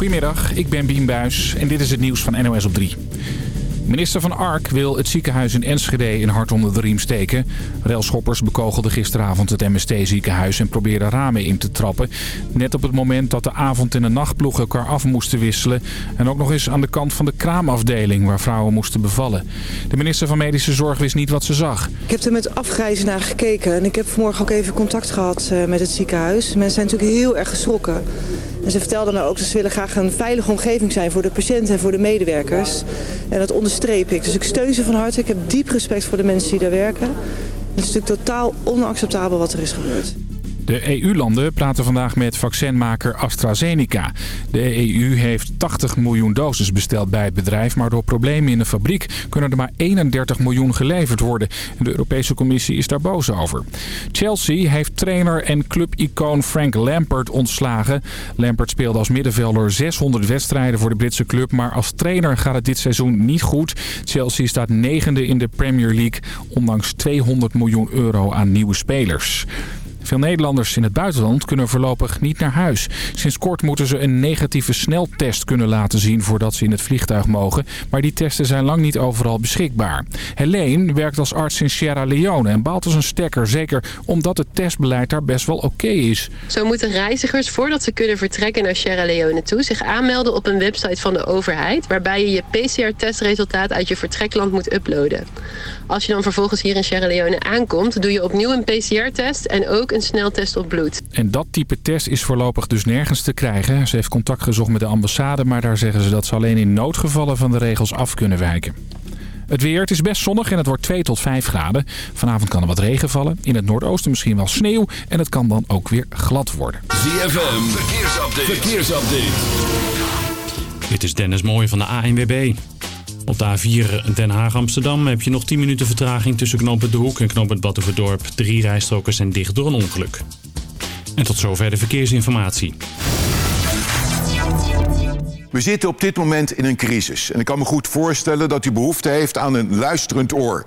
Goedemiddag, ik ben Bien Buis en dit is het nieuws van NOS op 3. Minister van Ark wil het ziekenhuis in Enschede in hart onder de riem steken. Railschoppers bekogelden gisteravond het MST-ziekenhuis en probeerden ramen in te trappen. Net op het moment dat de avond- en de nachtploeg elkaar af moesten wisselen. En ook nog eens aan de kant van de kraamafdeling waar vrouwen moesten bevallen. De minister van Medische Zorg wist niet wat ze zag. Ik heb er met afgrijzen naar gekeken en ik heb vanmorgen ook even contact gehad eh, met het ziekenhuis. Mensen zijn natuurlijk heel erg geschrokken. En ze vertelden nou ook dat ze willen graag een veilige omgeving zijn voor de patiënten en voor de medewerkers. En dat onderstreep ik. Dus ik steun ze van harte. Ik heb diep respect voor de mensen die daar werken. Het is natuurlijk totaal onacceptabel wat er is gebeurd. De EU-landen praten vandaag met vaccinmaker AstraZeneca. De EU heeft 80 miljoen doses besteld bij het bedrijf... maar door problemen in de fabriek kunnen er maar 31 miljoen geleverd worden. De Europese Commissie is daar boos over. Chelsea heeft trainer en clubicoon Frank Lampard ontslagen. Lampard speelde als middenvelder 600 wedstrijden voor de Britse club... maar als trainer gaat het dit seizoen niet goed. Chelsea staat negende in de Premier League... ondanks 200 miljoen euro aan nieuwe spelers. Veel Nederlanders in het buitenland kunnen voorlopig niet naar huis. Sinds kort moeten ze een negatieve sneltest kunnen laten zien voordat ze in het vliegtuig mogen. Maar die testen zijn lang niet overal beschikbaar. Helene werkt als arts in Sierra Leone en baalt als een stekker. Zeker omdat het testbeleid daar best wel oké is. Zo moeten reizigers voordat ze kunnen vertrekken naar Sierra Leone toe... zich aanmelden op een website van de overheid... waarbij je je PCR-testresultaat uit je vertrekland moet uploaden. Als je dan vervolgens hier in Sierra Leone aankomt... doe je opnieuw een PCR-test en ook een sneltest op bloed. En dat type test is voorlopig dus nergens te krijgen. Ze heeft contact gezocht met de ambassade... maar daar zeggen ze dat ze alleen in noodgevallen van de regels af kunnen wijken. Het weer, het is best zonnig en het wordt 2 tot 5 graden. Vanavond kan er wat regen vallen. In het noordoosten misschien wel sneeuw. En het kan dan ook weer glad worden. ZFM, verkeersupdate. verkeersupdate. Dit is Dennis Mooij van de ANWB. Op de A4 Den Haag-Amsterdam heb je nog 10 minuten vertraging tussen knooppunt De Hoek en knooppunt Batuverdorp. Drie rijstroken zijn dicht door een ongeluk. En tot zover de verkeersinformatie. We zitten op dit moment in een crisis. En ik kan me goed voorstellen dat u behoefte heeft aan een luisterend oor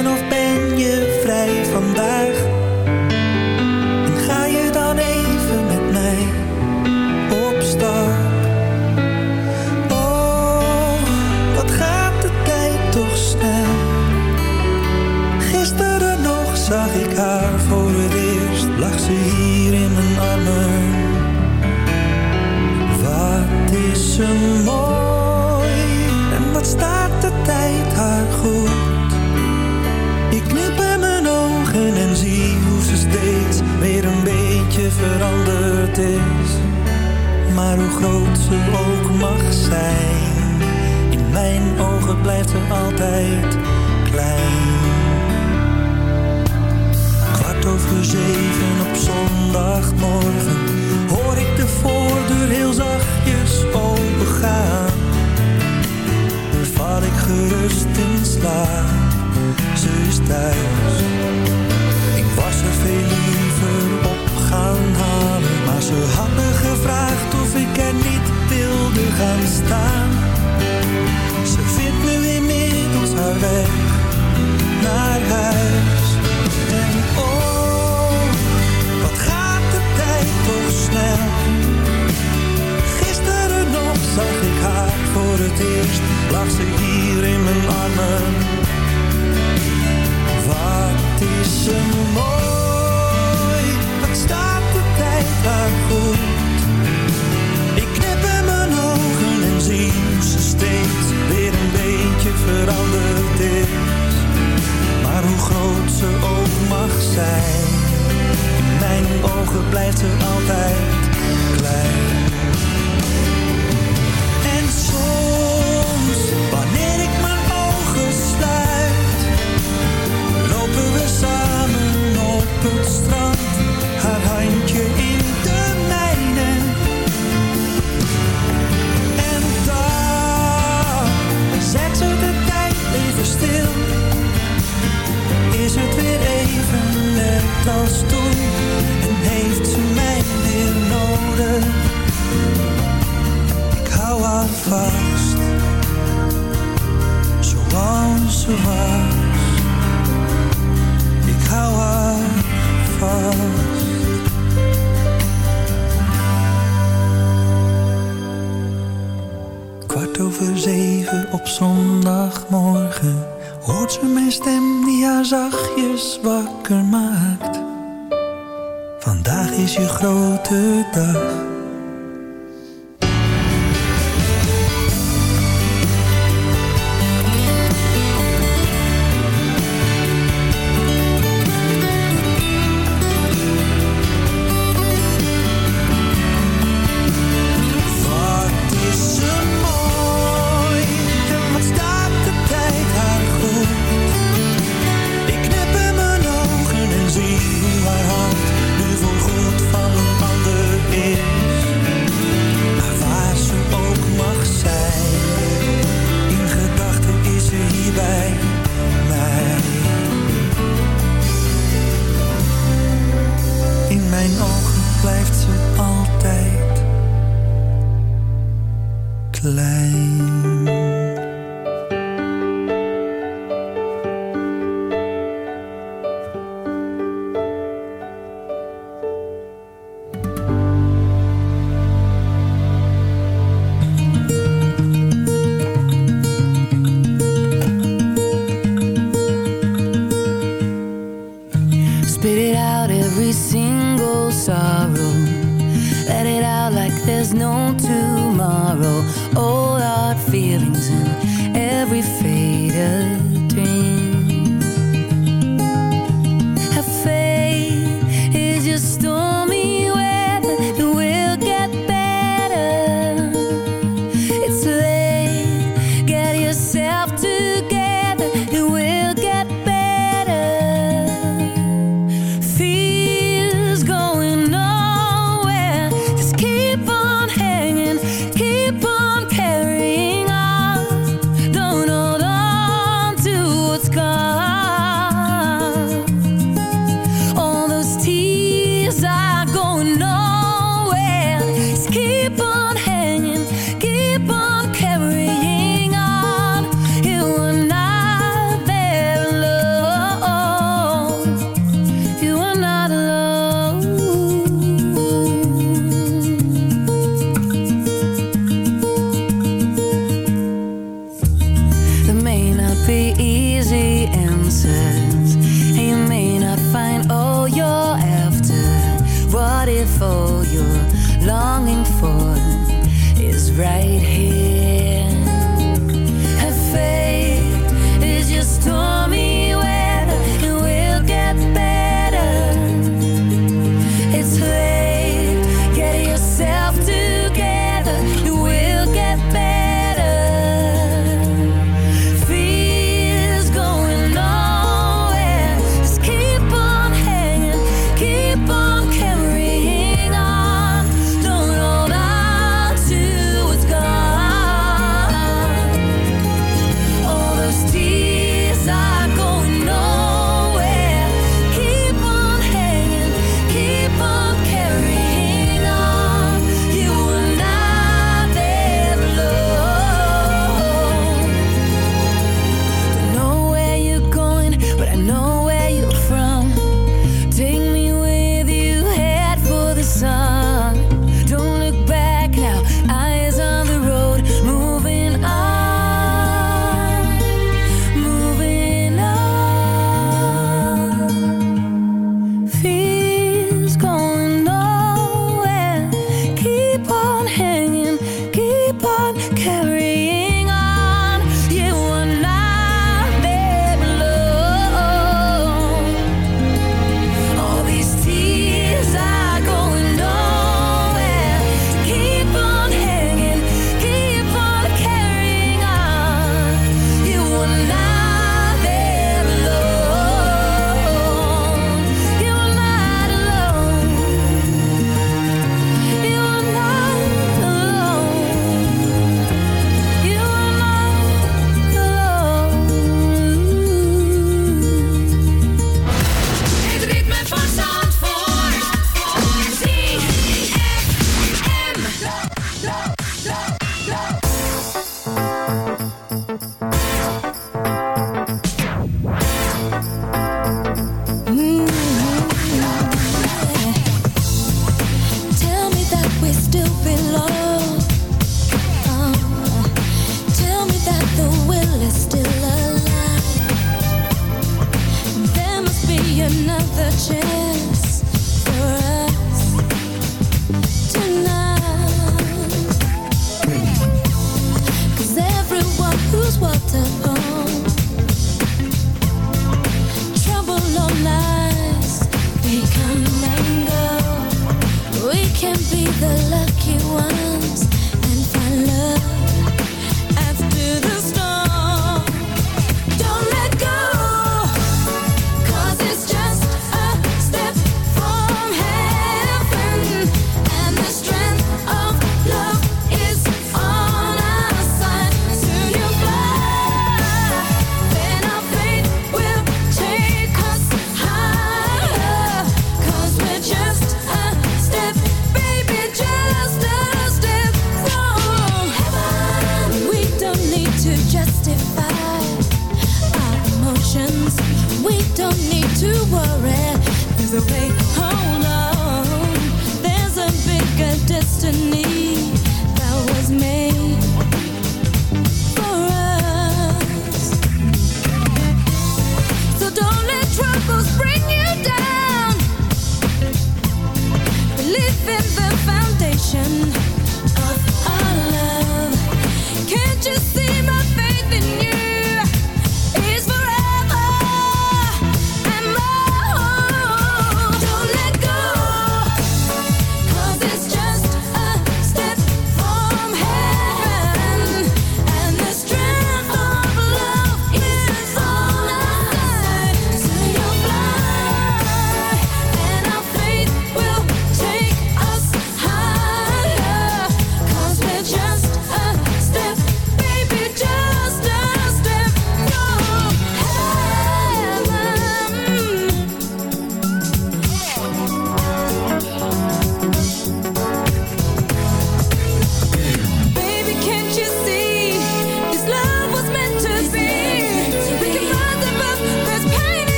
is je grote dag.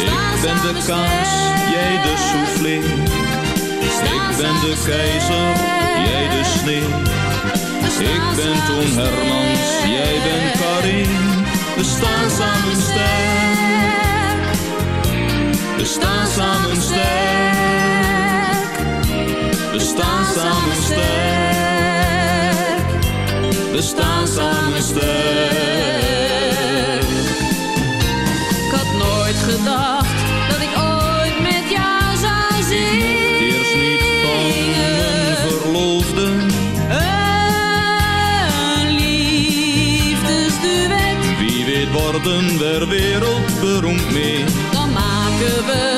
Ik ben de kaas, jij de soufflé. Ik ben de keizer, jij de sneeuw. Ik ben Toon Hermans, jij bent Karin. We staan samen sterk. We staan samen sterk. We staan samen sterk. We staan samen sterk. Gedacht dat ik ooit met jou zou zingen. Eerst niet van verloofde. Een liefdesduet, Wie weet worden we wereldberoemd mee. dan maken we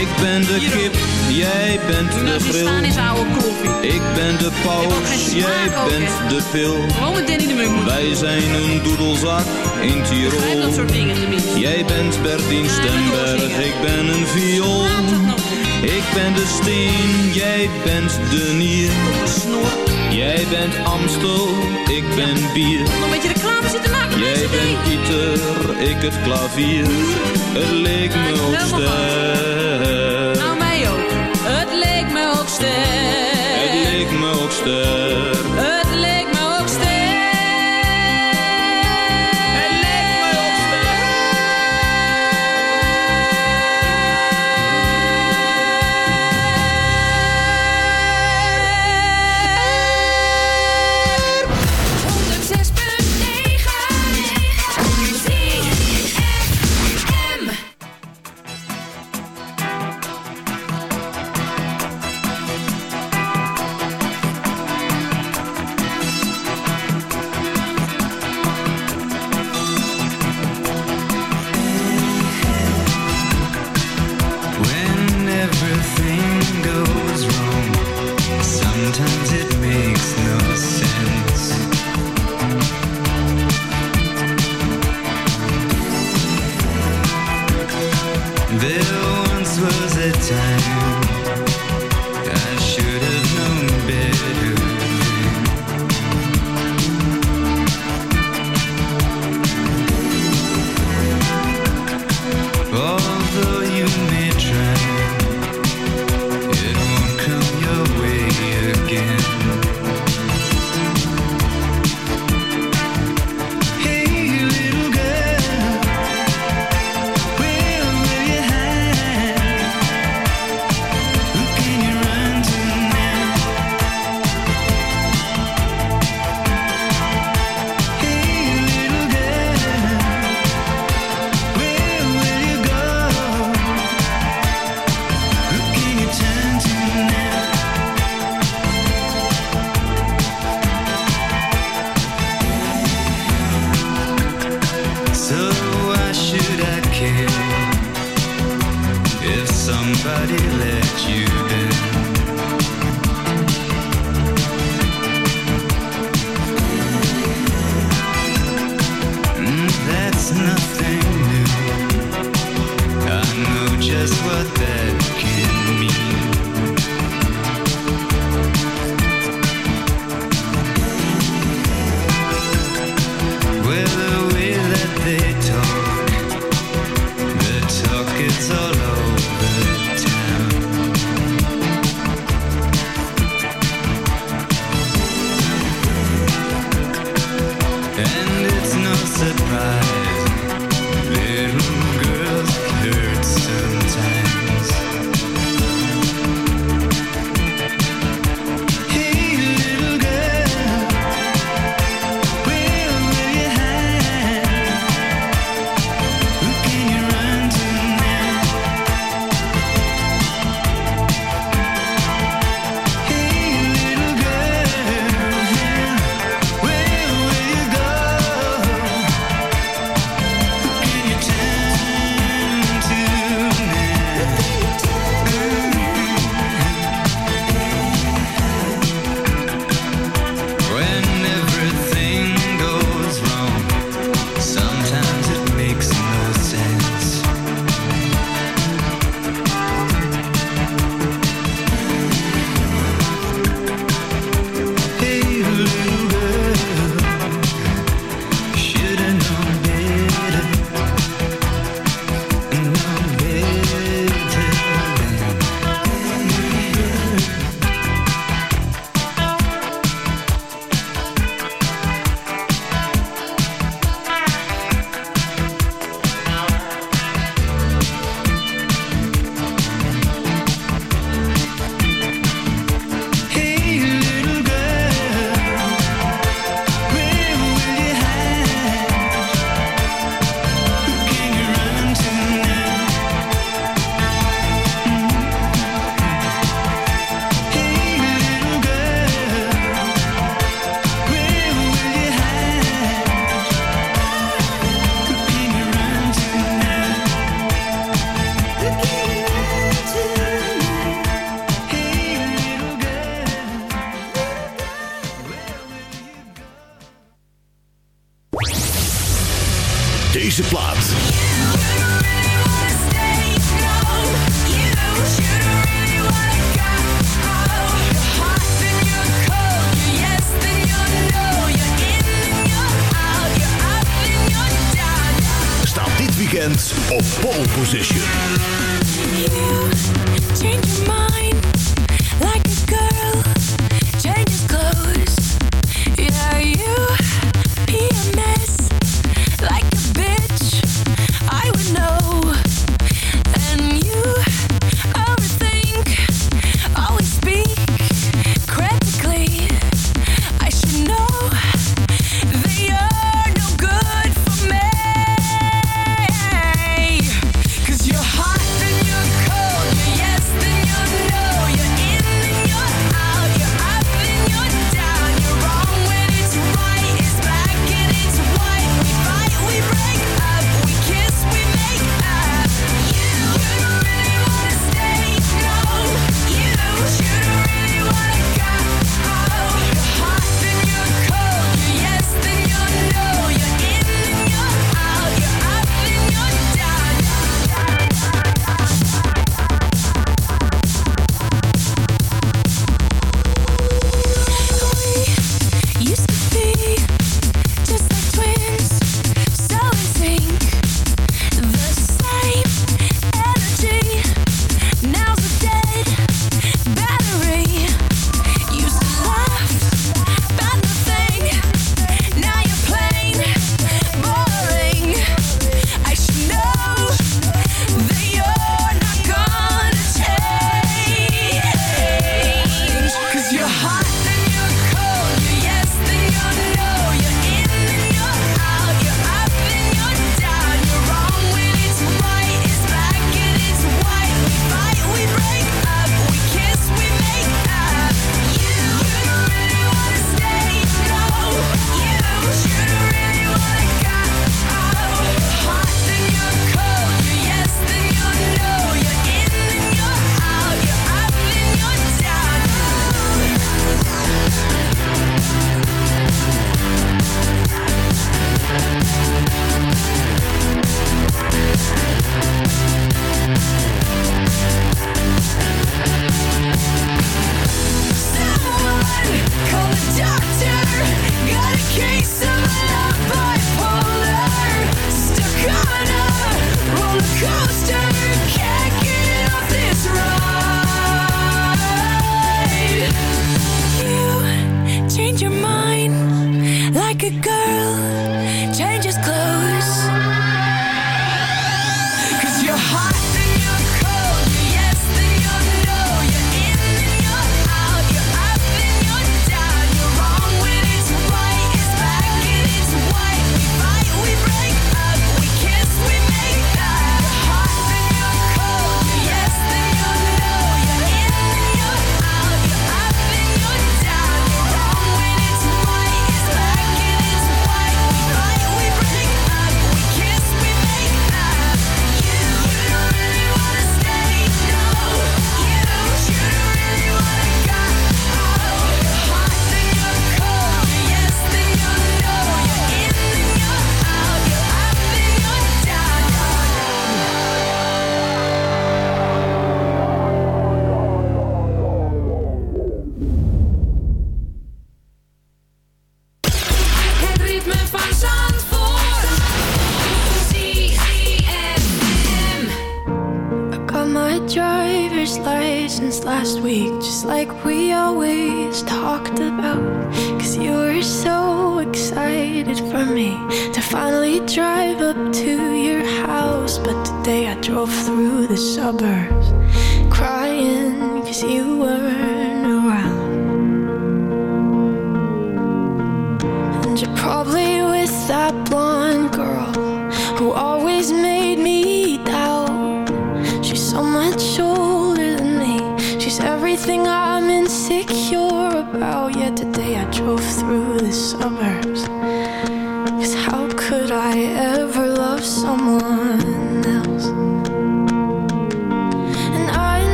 Ik ben de kip, jij bent de Nou, koffie. Ik ben de paus, jij bent de pil. Danny de Munk. Wij zijn een doedelzak in Tirol. dat soort dingen. Jij bent Bertien Stemberg, ik ben een viool. Ik ben de steen, jij bent de nier. Jij bent Amstel, ik ben bier. Nog een beetje reclame zitten maken. Jij bent. Pieter, ik het klavier. Het leek me ook helemaal ster. Nou, mij ook. Het leek me ook ster. Het leek me ook ster.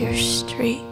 Your street.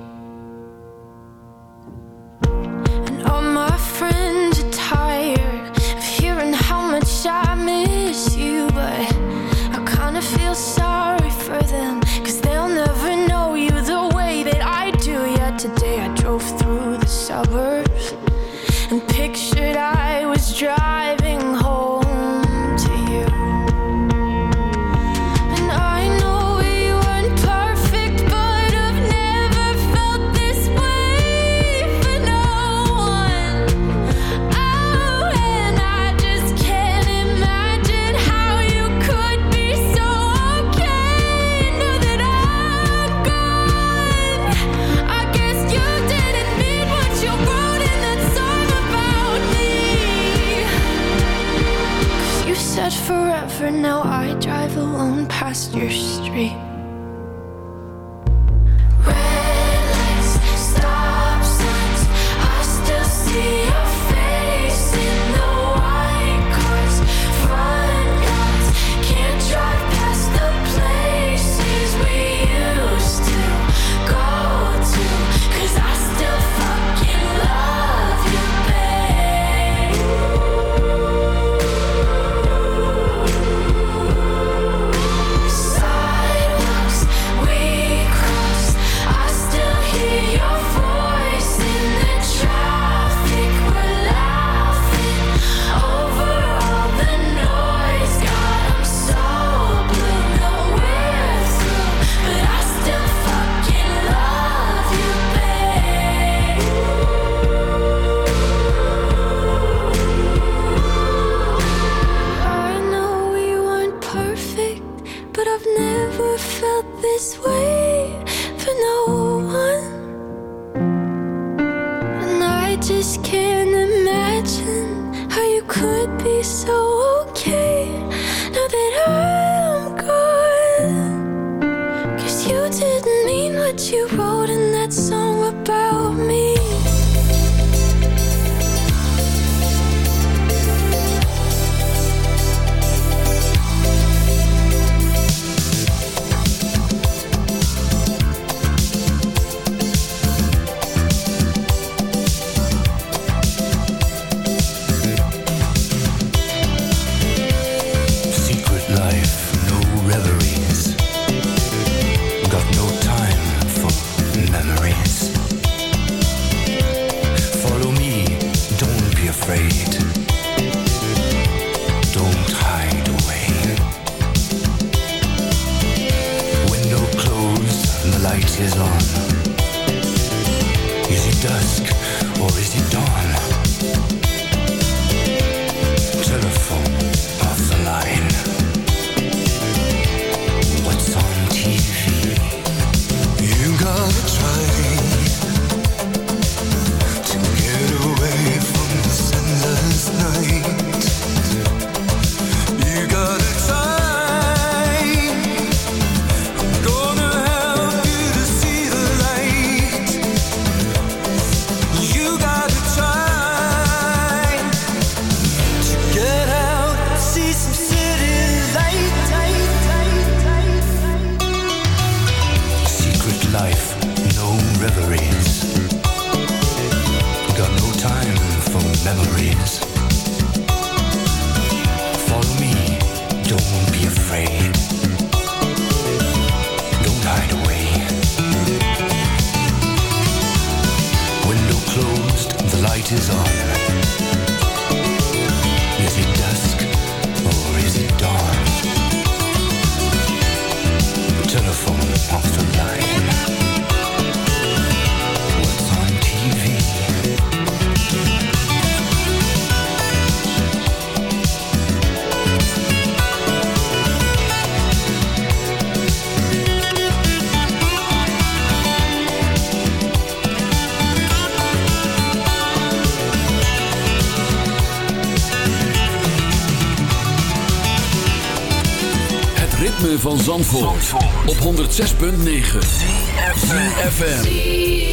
106.9 CFFM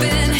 been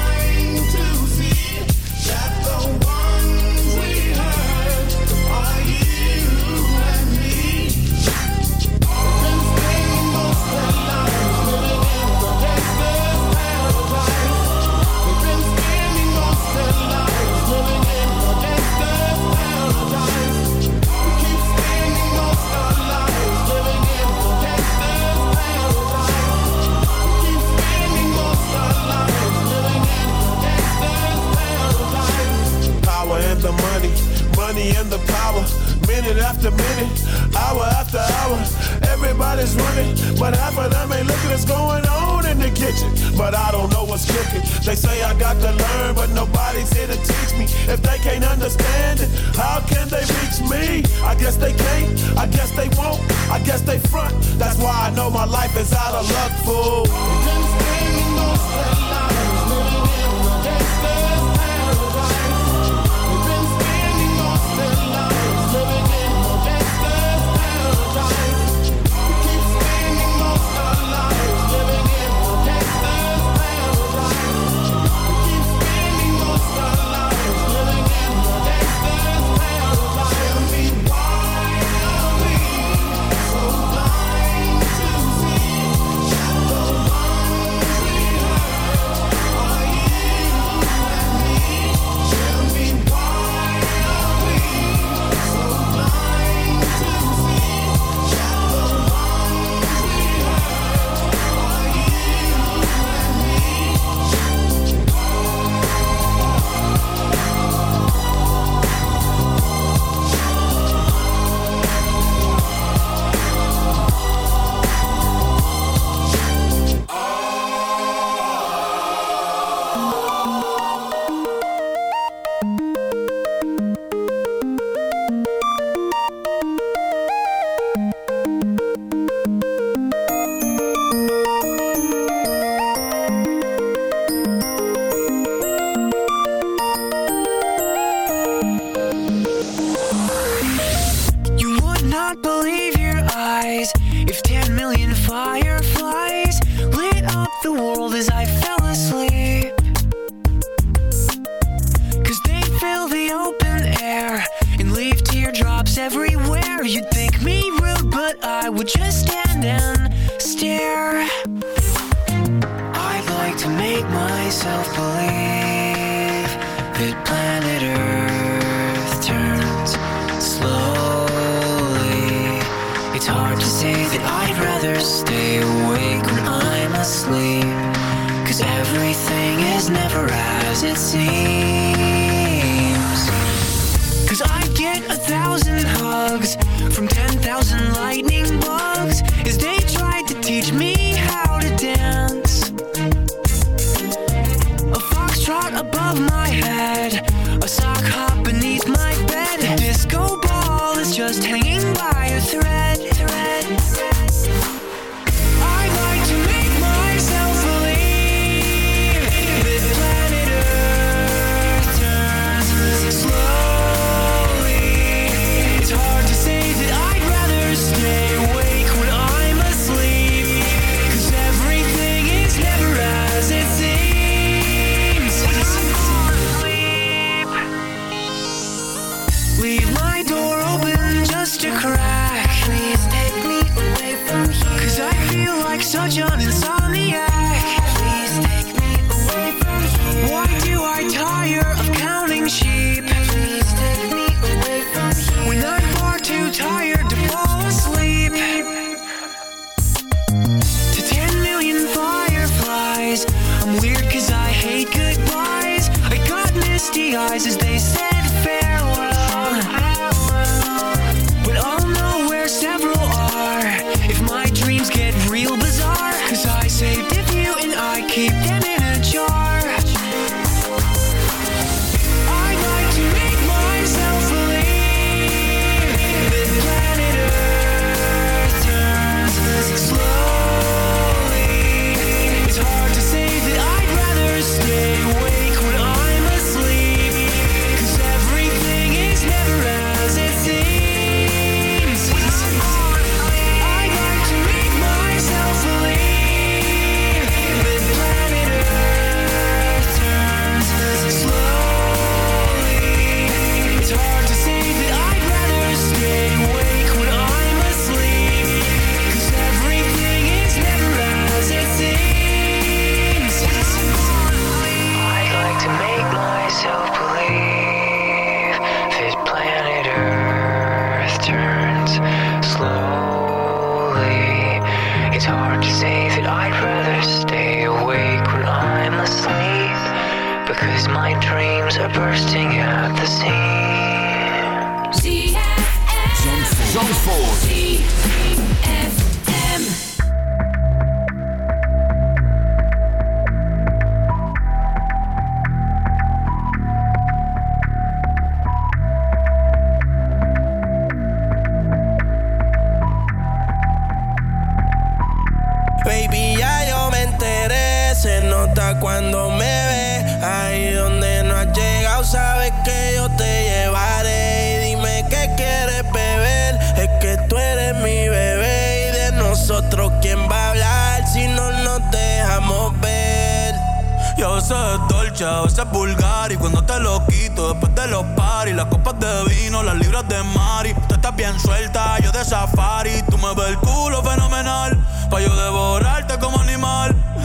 cuando me ves. Ahí donde no has llegado, sabes que yo te llevaré. Y dime qué quieres beber. Es que tú eres mi bebé. Y de nosotros, ¿quién va a hablar si no nos dejamos ver? Y a veces es dolce, a veces es vulgar Y cuando te lo quito después de los paris Las copas de vino, las libras de Mari Tú estás bien suelta, yo de safari Tú me ves el culo fenomenal Pa' yo devorarte como animal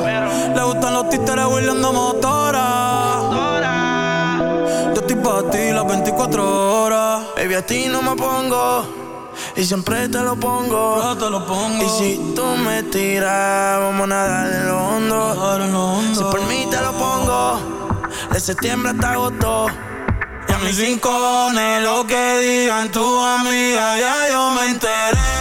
le gustan los títeres huirleando motora. Yo estoy pa' ti las 24 horas. Baby, a ti no me pongo. Y siempre te lo pongo. te lo pongo. Y si tú me tiras, vamos a nadar en lo hondo. Si por mí te lo pongo. De septiembre hasta agosto. Y a mis rincones, lo que digan tus amigas, ya yo me enteré.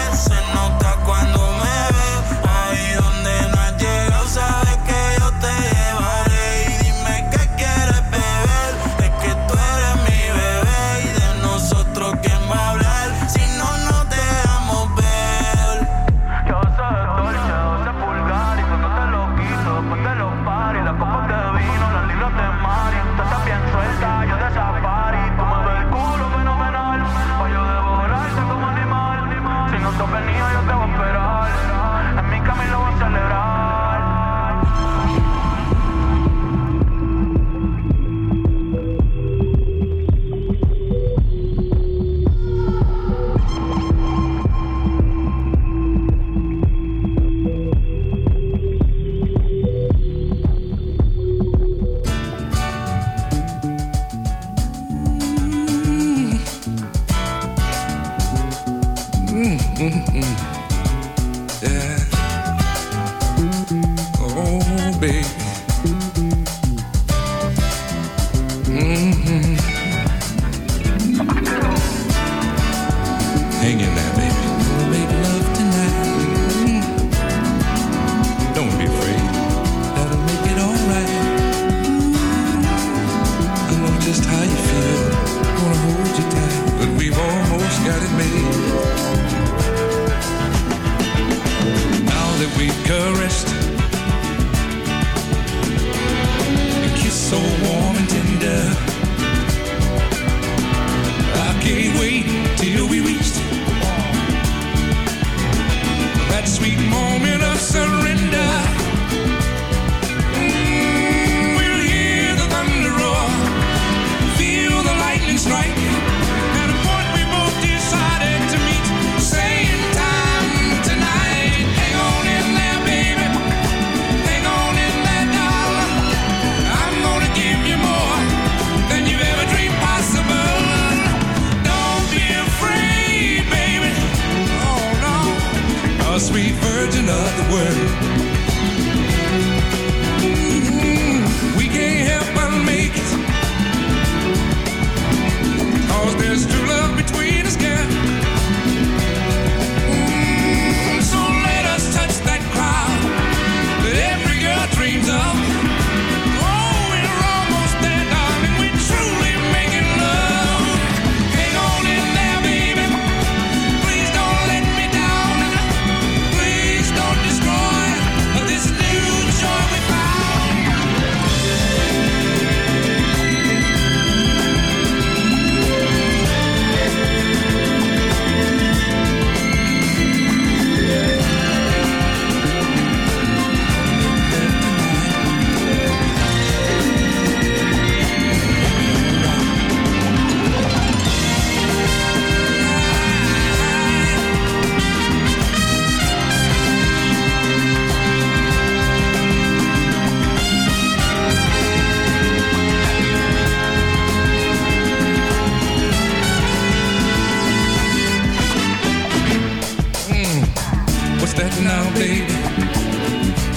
What's that now, baby?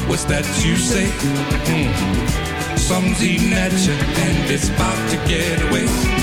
What's that you say? Mm. Something's eating at you and it's about to get away.